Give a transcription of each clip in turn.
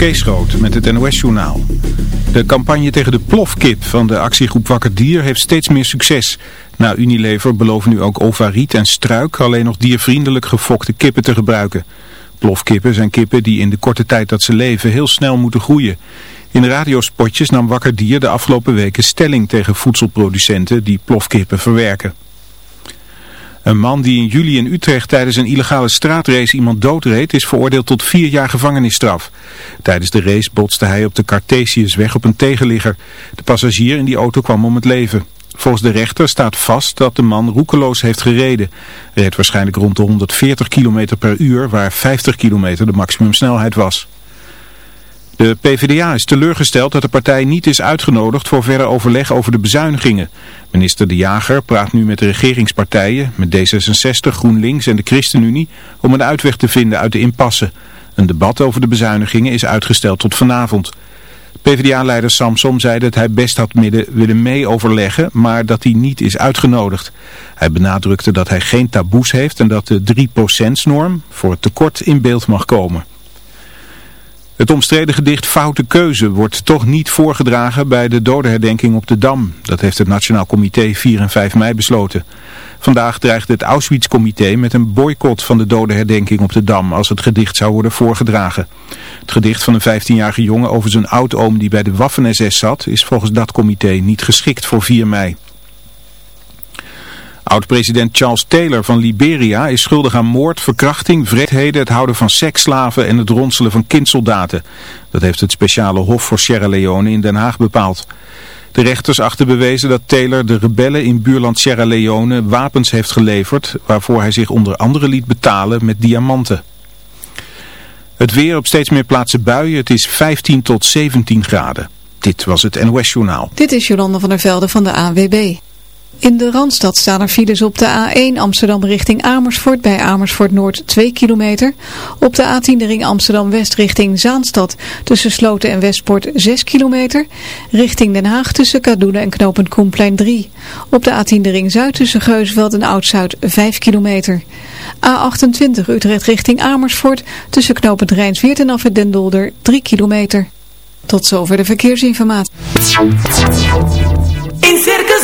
Kees met het NOS-journaal. De campagne tegen de plofkip van de actiegroep Wakker Dier heeft steeds meer succes. Na Unilever beloven nu ook Ovariet en Struik alleen nog diervriendelijk gefokte kippen te gebruiken. Plofkippen zijn kippen die in de korte tijd dat ze leven heel snel moeten groeien. In radiospotjes nam Wakker Dier de afgelopen weken stelling tegen voedselproducenten die plofkippen verwerken. Een man die in juli in Utrecht tijdens een illegale straatrace iemand doodreed is veroordeeld tot vier jaar gevangenisstraf. Tijdens de race botste hij op de Cartesiusweg op een tegenligger. De passagier in die auto kwam om het leven. Volgens de rechter staat vast dat de man roekeloos heeft gereden. Hij reed waarschijnlijk rond de 140 km per uur waar 50 km de maximumsnelheid was. De PvdA is teleurgesteld dat de partij niet is uitgenodigd voor verder overleg over de bezuinigingen. Minister De Jager praat nu met de regeringspartijen, met D66, GroenLinks en de ChristenUnie, om een uitweg te vinden uit de impasse. Een debat over de bezuinigingen is uitgesteld tot vanavond. PvdA-leider Samsom zei dat hij best had midden willen mee overleggen, maar dat hij niet is uitgenodigd. Hij benadrukte dat hij geen taboes heeft en dat de 3%-norm voor het tekort in beeld mag komen. Het omstreden gedicht Foute Keuze wordt toch niet voorgedragen bij de dodenherdenking op de Dam. Dat heeft het Nationaal Comité 4 en 5 mei besloten. Vandaag dreigt het Auschwitz-comité met een boycott van de dodenherdenking op de Dam als het gedicht zou worden voorgedragen. Het gedicht van een 15-jarige jongen over zijn oudoom die bij de Waffen-SS zat is volgens dat comité niet geschikt voor 4 mei. Oud-president Charles Taylor van Liberia is schuldig aan moord, verkrachting, vreedheden, het houden van seksslaven en het ronselen van kindsoldaten. Dat heeft het speciale hof voor Sierra Leone in Den Haag bepaald. De rechters achten bewezen dat Taylor de rebellen in buurland Sierra Leone wapens heeft geleverd, waarvoor hij zich onder andere liet betalen met diamanten. Het weer op steeds meer plaatsen buien, het is 15 tot 17 graden. Dit was het NOS Journaal. Dit is Jolanda van der Velde van de ANWB. In de Randstad staan er files op de A1 Amsterdam richting Amersfoort bij Amersfoort Noord 2 kilometer. Op de A10 de ring Amsterdam West richting Zaanstad tussen Sloten en Westpoort 6 kilometer. Richting Den Haag tussen Kadoelen en Knopend Koenplein 3. Op de A10 de ring Zuid tussen Geusveld en Oud-Zuid 5 kilometer. A28 Utrecht richting Amersfoort tussen Knopend Rijnsweert en Afwet Den Dolder 3 kilometer. Tot zover de verkeersinformatie.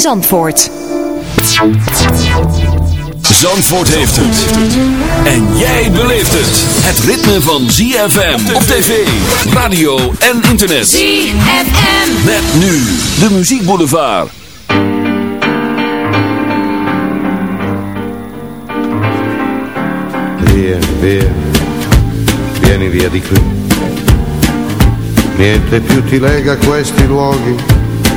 Zandvoort. Zandvoort heeft het. En jij beleeft het. Het ritme van ZFM op tv, radio en internet. ZFM. Met nu de muziekboulevard. Via, via, vieni via di qui. Niente più ti lega questi luoghi,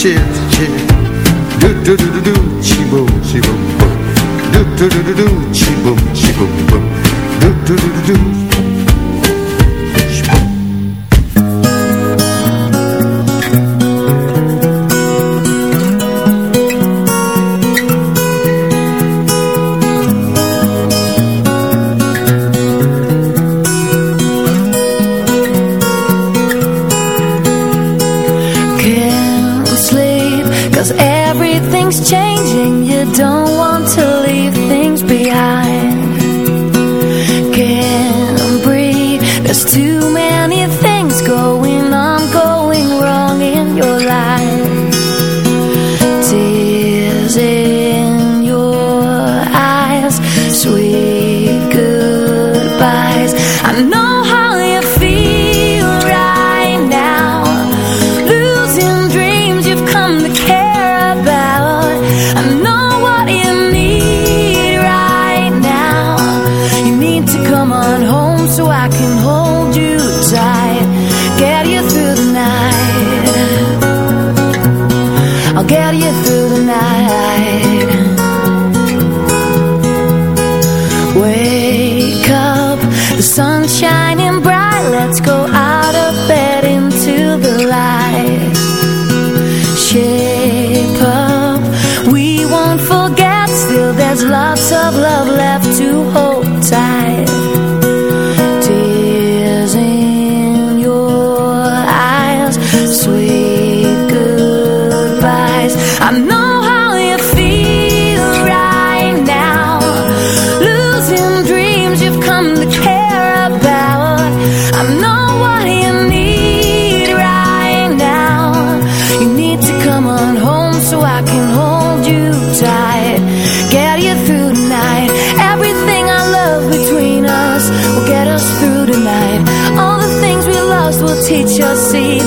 Chips, chips. Do do do do do, chi boom, chi boom boom. Do do do do do, chi boom, chi boom boom. Do do do do do.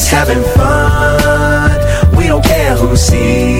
just having fun. We don't care who sees.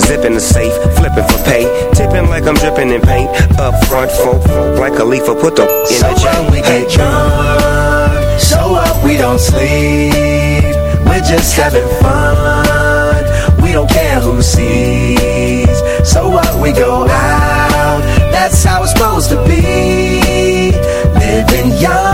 Zipping the safe, flipping for pay. Tipping like I'm dripping in paint. Up front, folk, folk like a leaf, put the in So the chain. what? We get drunk. So what? We don't sleep. We're just having fun. We don't care who sees. So what? We go out. That's how it's supposed to be. Living young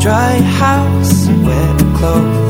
dry house, wet clothes.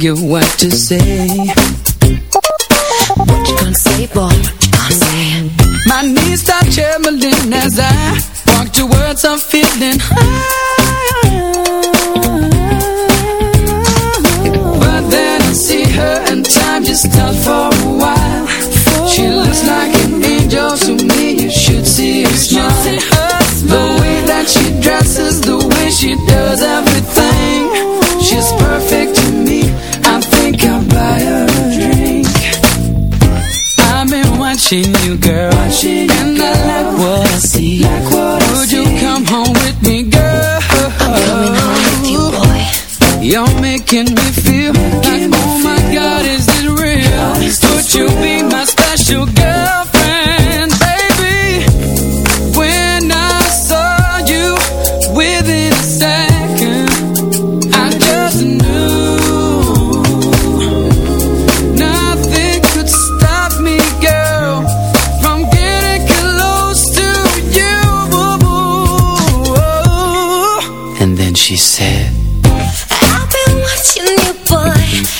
figure what to say. And she said, I've been watching you, boy.